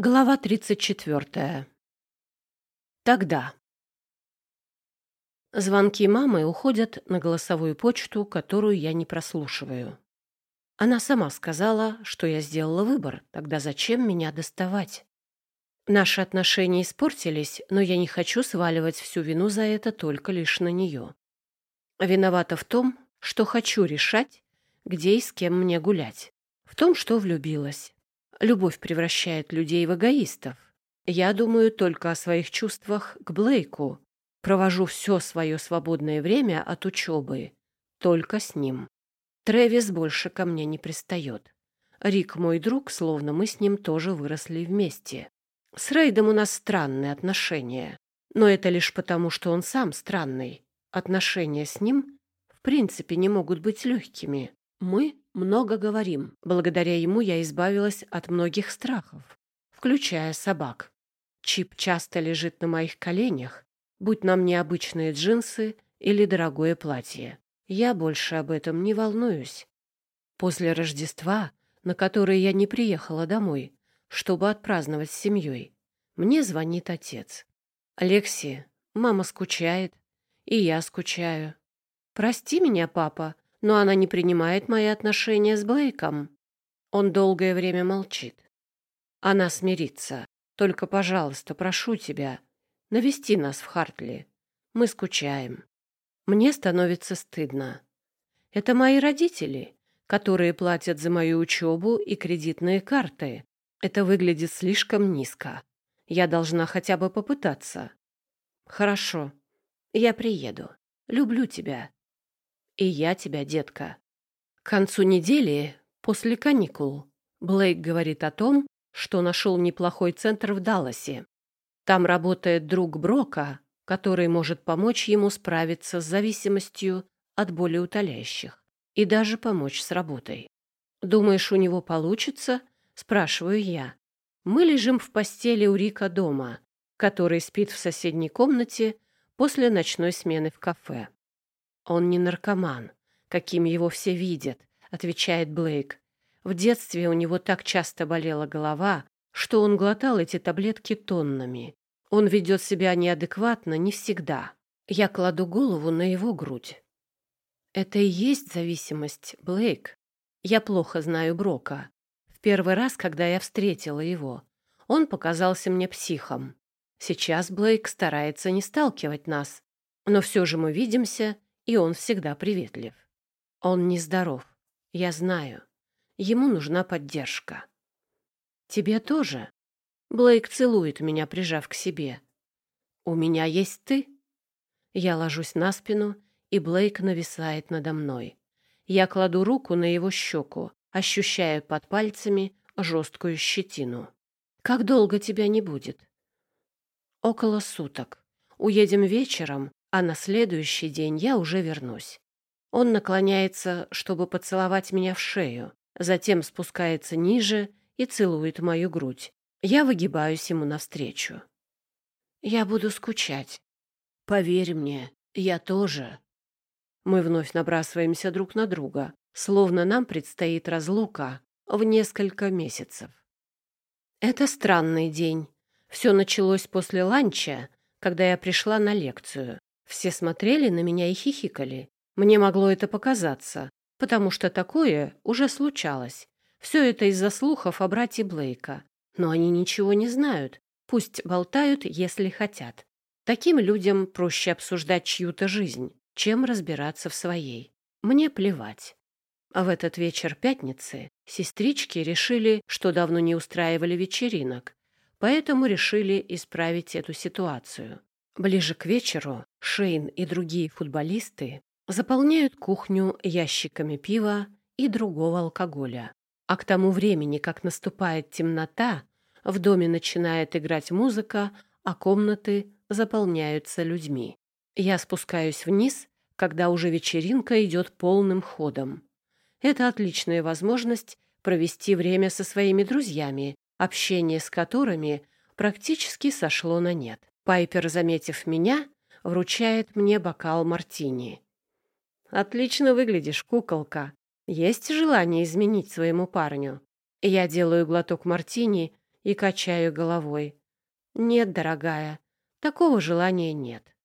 Глава 34. Тогда. Звонки мамы уходят на голосовую почту, которую я не прослушиваю. Она сама сказала, что я сделала выбор, тогда зачем меня доставать? Наши отношения испортились, но я не хочу сваливать всю вину за это только лишь на нее. Виновата в том, что хочу решать, где и с кем мне гулять. В том, что влюбилась. Любовь превращает людей в эгоистов. Я думаю только о своих чувствах к Блейку. Провожу все свое свободное время от учебы. Только с ним. Трэвис больше ко мне не пристает. Рик мой друг, словно мы с ним тоже выросли вместе. С Рейдом у нас странные отношения. Но это лишь потому, что он сам странный. Отношения с ним в принципе не могут быть легкими. Мы много говорим. Благодаря ему я избавилась от многих страхов, включая собак. Чип часто лежит на моих коленях, будь нам необычные джинсы или дорогое платье. Я больше об этом не волнуюсь. После Рождества, на которое я не приехала домой, чтобы отпраздновать с семьей, мне звонит отец. «Алекси, мама скучает, и я скучаю. Прости меня, папа, но она не принимает мои отношения с Блейком. Он долгое время молчит. Она смирится. Только, пожалуйста, прошу тебя, навести нас в Хартли. Мы скучаем. Мне становится стыдно. Это мои родители, которые платят за мою учебу и кредитные карты. Это выглядит слишком низко. Я должна хотя бы попытаться. Хорошо. Я приеду. Люблю тебя. И я тебя, детка. К концу недели, после каникул, Блейк говорит о том, что нашел неплохой центр в Далласе. Там работает друг Брока, который может помочь ему справиться с зависимостью от болеутоляющих и даже помочь с работой. «Думаешь, у него получится?» — спрашиваю я. Мы лежим в постели у Рика дома, который спит в соседней комнате после ночной смены в кафе. «Он не наркоман, каким его все видят», — отвечает Блейк. «В детстве у него так часто болела голова, что он глотал эти таблетки тоннами. Он ведет себя неадекватно не всегда. Я кладу голову на его грудь. Это и есть зависимость, Блейк. Я плохо знаю Брока. В первый раз, когда я встретила его, он показался мне психом. Сейчас Блейк старается не сталкивать нас, но все же мы видимся и он всегда приветлив. Он нездоров, я знаю. Ему нужна поддержка. Тебе тоже. Блейк целует меня, прижав к себе. У меня есть ты. Я ложусь на спину, и Блейк нависает надо мной. Я кладу руку на его щеку, ощущая под пальцами жесткую щетину. Как долго тебя не будет? Около суток. Уедем вечером, а на следующий день я уже вернусь. Он наклоняется, чтобы поцеловать меня в шею, затем спускается ниже и целует мою грудь. Я выгибаюсь ему навстречу. Я буду скучать. Поверь мне, я тоже. Мы вновь набрасываемся друг на друга, словно нам предстоит разлука в несколько месяцев. Это странный день. Все началось после ланча, когда я пришла на лекцию. Все смотрели на меня и хихикали. Мне могло это показаться, потому что такое уже случалось. Все это из-за слухов о брате Блейка. Но они ничего не знают. Пусть болтают, если хотят. Таким людям проще обсуждать чью-то жизнь, чем разбираться в своей. Мне плевать. А в этот вечер пятницы сестрички решили, что давно не устраивали вечеринок, поэтому решили исправить эту ситуацию. Ближе к вечеру Шейн и другие футболисты заполняют кухню ящиками пива и другого алкоголя. А к тому времени, как наступает темнота, в доме начинает играть музыка, а комнаты заполняются людьми. Я спускаюсь вниз, когда уже вечеринка идет полным ходом. Это отличная возможность провести время со своими друзьями, общение с которыми практически сошло на нет. Пайпер, заметив меня, вручает мне бокал мартини. «Отлично выглядишь, куколка. Есть желание изменить своему парню?» Я делаю глоток мартини и качаю головой. Нет, дорогая, такого желания нет.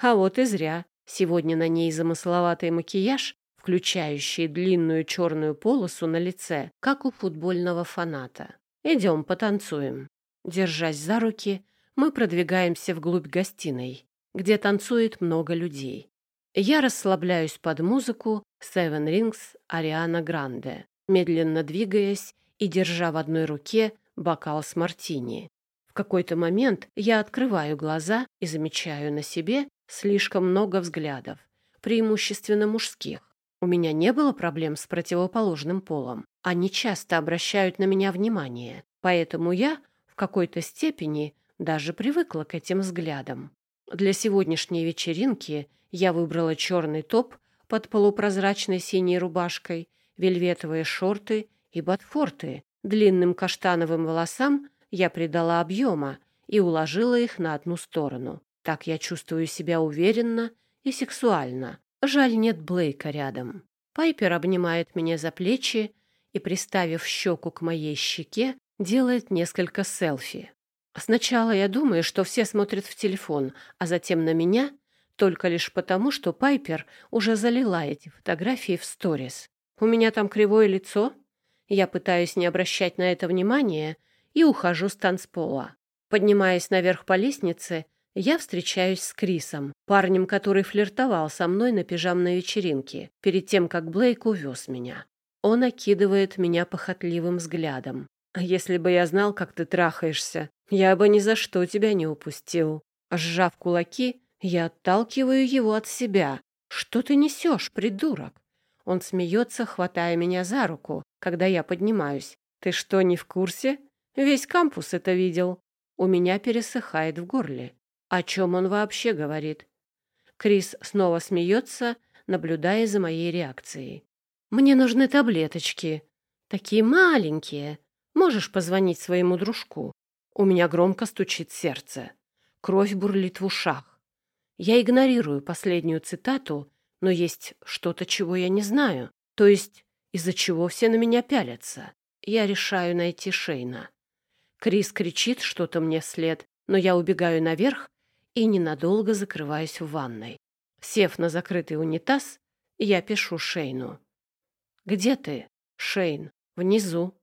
А вот и зря. Сегодня на ней замысловатый макияж, включающий длинную черную полосу на лице, как у футбольного фаната. Идем потанцуем. Держась за руки, мы продвигаемся вглубь гостиной, где танцует много людей. Я расслабляюсь под музыку Seven Rings Ариана Гранде, медленно двигаясь и держа в одной руке бокал с мартини. В какой-то момент я открываю глаза и замечаю на себе слишком много взглядов, преимущественно мужских. У меня не было проблем с противоположным полом. Они часто обращают на меня внимание, поэтому я в какой-то степени даже привыкла к этим взглядам. Для сегодняшней вечеринки я выбрала черный топ под полупрозрачной синей рубашкой, вельветовые шорты и ботфорты. Длинным каштановым волосам я придала объема и уложила их на одну сторону. Так я чувствую себя уверенно и сексуально. Жаль, нет Блейка рядом. Пайпер обнимает меня за плечи и, приставив щеку к моей щеке, делает несколько селфи. Сначала я думаю, что все смотрят в телефон, а затем на меня, только лишь потому, что Пайпер уже залила эти фотографии в сторис. У меня там кривое лицо. Я пытаюсь не обращать на это внимания и ухожу с танцпола. Поднимаясь наверх по лестнице, я встречаюсь с Крисом, парнем, который флиртовал со мной на пижамной вечеринке, перед тем, как Блейк увез меня. Он окидывает меня похотливым взглядом. «Если бы я знал, как ты трахаешься, я бы ни за что тебя не упустил». Сжав кулаки, я отталкиваю его от себя. «Что ты несешь, придурок?» Он смеется, хватая меня за руку, когда я поднимаюсь. «Ты что, не в курсе? Весь кампус это видел». У меня пересыхает в горле. О чем он вообще говорит? Крис снова смеется, наблюдая за моей реакцией. «Мне нужны таблеточки. Такие маленькие. Можешь позвонить своему дружку?» У меня громко стучит сердце. Кровь бурлит в ушах. Я игнорирую последнюю цитату, но есть что-то, чего я не знаю. То есть, из-за чего все на меня пялятся. Я решаю найти Шейна. Крис кричит что-то мне вслед, но я убегаю наверх и ненадолго закрываюсь в ванной. Сев на закрытый унитаз, я пишу Шейну. «Где ты?» «Шейн. Внизу».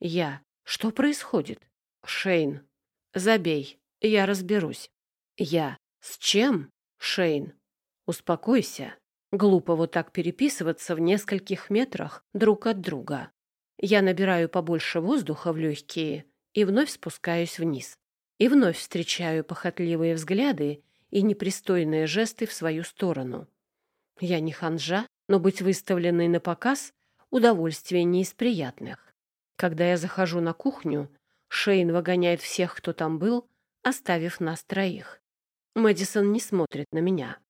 «Я. Что происходит?» Шейн. Забей, я разберусь. Я. С чем? Шейн. Успокойся. Глупо вот так переписываться в нескольких метрах друг от друга. Я набираю побольше воздуха в легкие и вновь спускаюсь вниз. И вновь встречаю похотливые взгляды и непристойные жесты в свою сторону. Я не ханжа, но быть выставленной на показ — удовольствие не из приятных. Когда я захожу на кухню, Шейн выгоняет всех, кто там был, оставив нас троих. Мэдисон не смотрит на меня.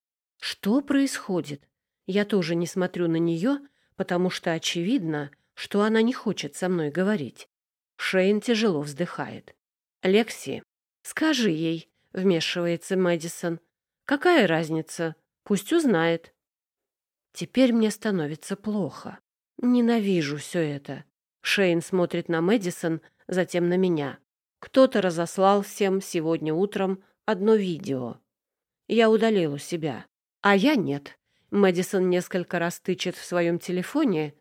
Что происходит? Я тоже не смотрю на нее, потому что очевидно, что она не хочет со мной говорить. Шейн тяжело вздыхает. «Лекси, скажи ей», — вмешивается Мэдисон. «Какая разница? Пусть узнает». Теперь мне становится плохо. Ненавижу все это. Шейн смотрит на Мэдисон, затем на меня. Кто-то разослал всем сегодня утром одно видео. Я удалил у себя, а я нет. Мэдисон несколько раз тычет в своем телефоне,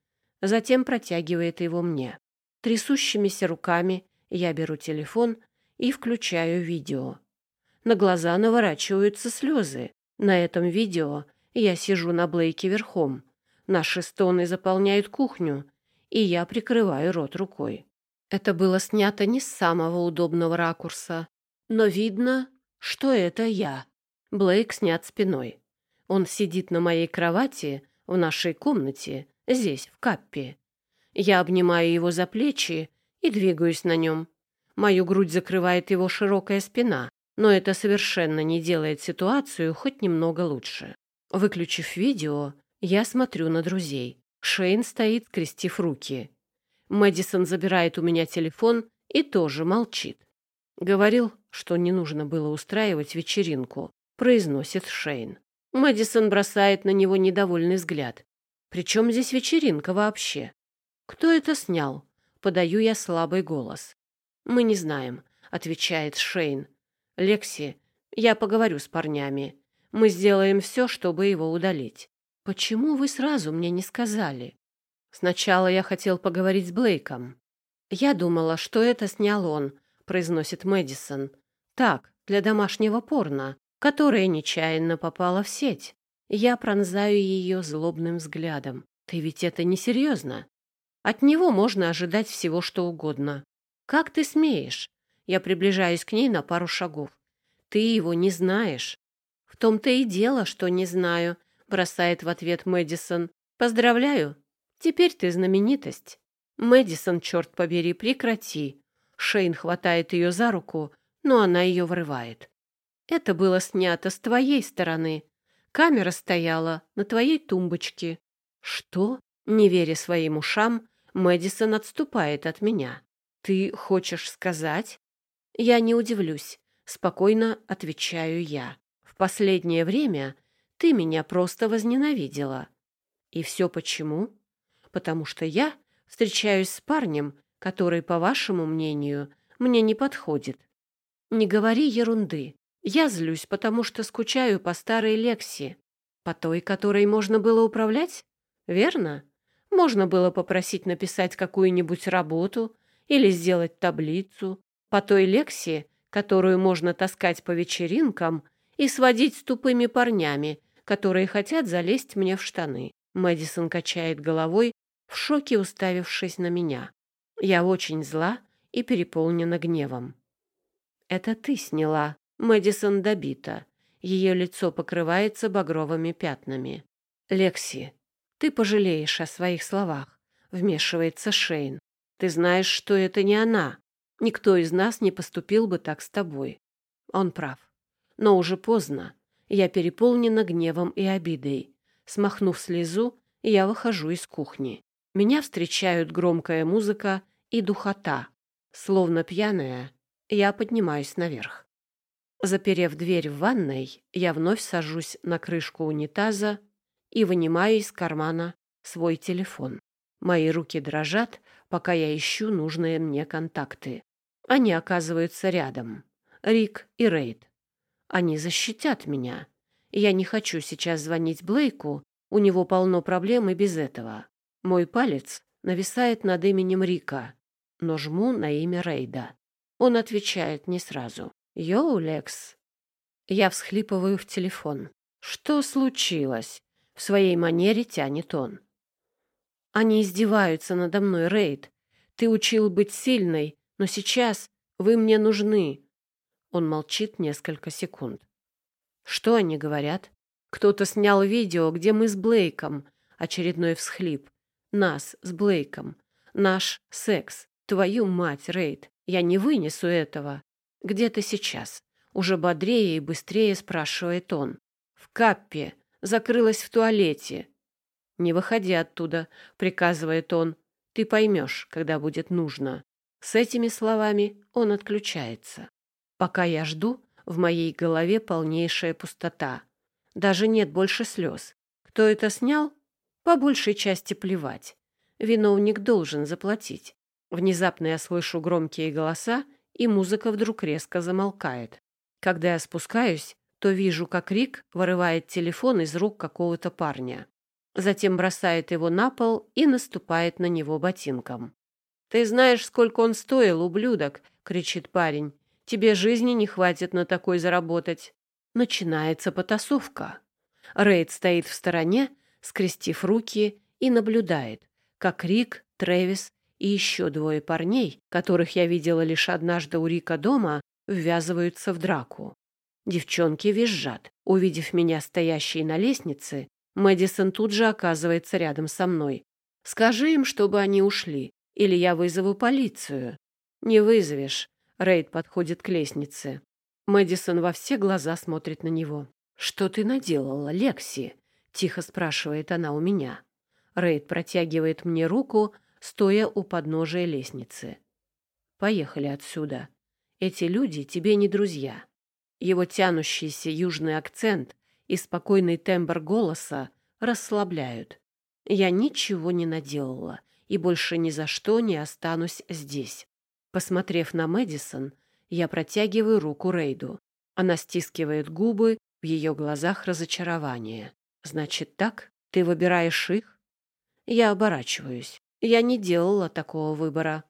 затем протягивает его мне. Трясущимися руками я беру телефон и включаю видео. На глаза наворачиваются слезы. На этом видео я сижу на Блейке верхом. Наши стоны заполняют кухню, и я прикрываю рот рукой. Это было снято не с самого удобного ракурса, но видно, что это я. Блейк снят спиной. Он сидит на моей кровати в нашей комнате, здесь, в каппе. Я обнимаю его за плечи и двигаюсь на нем. Мою грудь закрывает его широкая спина, но это совершенно не делает ситуацию хоть немного лучше. Выключив видео, я смотрю на друзей. Шейн стоит, скрестив руки. Мэдисон забирает у меня телефон и тоже молчит. Говорил, что не нужно было устраивать вечеринку, произносит Шейн. Мэдисон бросает на него недовольный взгляд. Причем здесь вечеринка вообще? Кто это снял? Подаю я слабый голос. «Мы не знаем», — отвечает Шейн. «Лекси, я поговорю с парнями. Мы сделаем все, чтобы его удалить». «Почему вы сразу мне не сказали?» «Сначала я хотел поговорить с Блейком». «Я думала, что это снял он», — произносит Мэдисон. «Так, для домашнего порно, которое нечаянно попало в сеть». Я пронзаю ее злобным взглядом. «Ты ведь это несерьезно. От него можно ожидать всего, что угодно. Как ты смеешь?» Я приближаюсь к ней на пару шагов. «Ты его не знаешь». «В том-то и дело, что не знаю», — бросает в ответ Мэдисон. «Поздравляю. Теперь ты знаменитость». «Мэдисон, черт побери, прекрати». Шейн хватает ее за руку, но она ее врывает. «Это было снято с твоей стороны. Камера стояла на твоей тумбочке». «Что?» Не веря своим ушам, Мэдисон отступает от меня. «Ты хочешь сказать?» «Я не удивлюсь», — спокойно отвечаю я. «В последнее время ты меня просто возненавидела». «И все почему?» «Потому что я встречаюсь с парнем, который, по вашему мнению, мне не подходит». «Не говори ерунды. Я злюсь, потому что скучаю по старой Лекси, по той, которой можно было управлять, верно?» Можно было попросить написать какую-нибудь работу или сделать таблицу по той лекции, которую можно таскать по вечеринкам и сводить с тупыми парнями, которые хотят залезть мне в штаны. Мэдисон качает головой, в шоке уставившись на меня. Я очень зла и переполнена гневом. «Это ты сняла». Мэдисон добита. Ее лицо покрывается багровыми пятнами. «Лекси, «Ты пожалеешь о своих словах», — вмешивается Шейн. «Ты знаешь, что это не она. Никто из нас не поступил бы так с тобой». Он прав. Но уже поздно. Я переполнена гневом и обидой. Смахнув слезу, я выхожу из кухни. Меня встречают громкая музыка и духота. Словно пьяная, я поднимаюсь наверх. Заперев дверь в ванной, я вновь сажусь на крышку унитаза и вынимаю из кармана свой телефон. Мои руки дрожат, пока я ищу нужные мне контакты. Они оказываются рядом. Рик и Рейд. Они защитят меня. Я не хочу сейчас звонить Блейку, у него полно проблем и без этого. Мой палец нависает над именем Рика, но жму на имя Рейда. Он отвечает не сразу. «Йоу, Лекс». Я всхлипываю в телефон. «Что случилось?» В своей манере тянет он. Они издеваются надо мной, Рейд. Ты учил быть сильной, но сейчас вы мне нужны. Он молчит несколько секунд. Что они говорят? Кто-то снял видео, где мы с Блейком. Очередной всхлип. Нас с Блейком. Наш секс. Твою мать, Рейд. Я не вынесу этого. Где ты сейчас? Уже бодрее и быстрее спрашивает он. В Каппе закрылась в туалете. «Не выходи оттуда», — приказывает он. «Ты поймешь, когда будет нужно». С этими словами он отключается. Пока я жду, в моей голове полнейшая пустота. Даже нет больше слез. Кто это снял? По большей части плевать. Виновник должен заплатить. Внезапно я слышу громкие голоса, и музыка вдруг резко замолкает. Когда я спускаюсь, то вижу, как Рик вырывает телефон из рук какого-то парня. Затем бросает его на пол и наступает на него ботинком. «Ты знаешь, сколько он стоил, ублюдок!» — кричит парень. «Тебе жизни не хватит на такой заработать». Начинается потасовка. Рейд стоит в стороне, скрестив руки, и наблюдает, как Рик, Трэвис и еще двое парней, которых я видела лишь однажды у Рика дома, ввязываются в драку. Девчонки визжат. Увидев меня стоящей на лестнице, Мэдисон тут же оказывается рядом со мной. «Скажи им, чтобы они ушли, или я вызову полицию». «Не вызовешь». Рейд подходит к лестнице. Мэдисон во все глаза смотрит на него. «Что ты наделала, Лекси?» — тихо спрашивает она у меня. Рейд протягивает мне руку, стоя у подножия лестницы. «Поехали отсюда. Эти люди тебе не друзья. Его тянущийся южный акцент и спокойный тембр голоса расслабляют. Я ничего не наделала и больше ни за что не останусь здесь. Посмотрев на Мэдисон, я протягиваю руку Рейду. Она стискивает губы, в ее глазах разочарование. «Значит так? Ты выбираешь их?» Я оборачиваюсь. Я не делала такого выбора.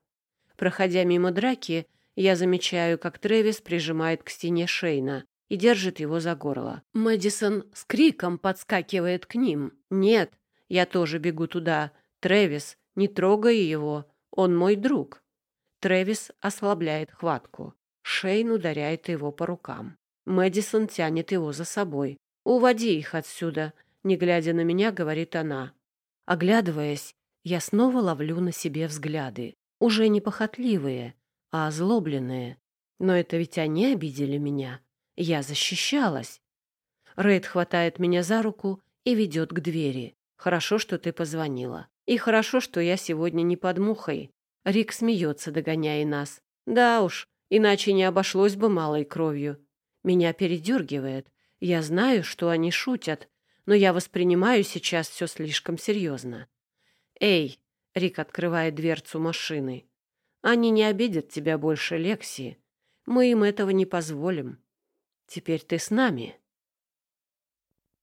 Проходя мимо драки, я замечаю, как Трэвис прижимает к стене Шейна и держит его за горло. Мэдисон с криком подскакивает к ним. «Нет, я тоже бегу туда. Трэвис, не трогай его, он мой друг». Трэвис ослабляет хватку. Шейн ударяет его по рукам. Мэдисон тянет его за собой. «Уводи их отсюда», — не глядя на меня, говорит она. Оглядываясь, я снова ловлю на себе взгляды. Уже не похотливые, а озлобленные. Но это ведь они обидели меня. Я защищалась. Рейд хватает меня за руку и ведет к двери. «Хорошо, что ты позвонила. И хорошо, что я сегодня не под мухой». Рик смеется, догоняя нас. «Да уж, иначе не обошлось бы малой кровью. Меня передергивает. Я знаю, что они шутят, но я воспринимаю сейчас все слишком серьезно. «Эй!» — Рик открывает дверцу машины. «Они не обидят тебя больше, Лекси. Мы им этого не позволим. Теперь ты с нами».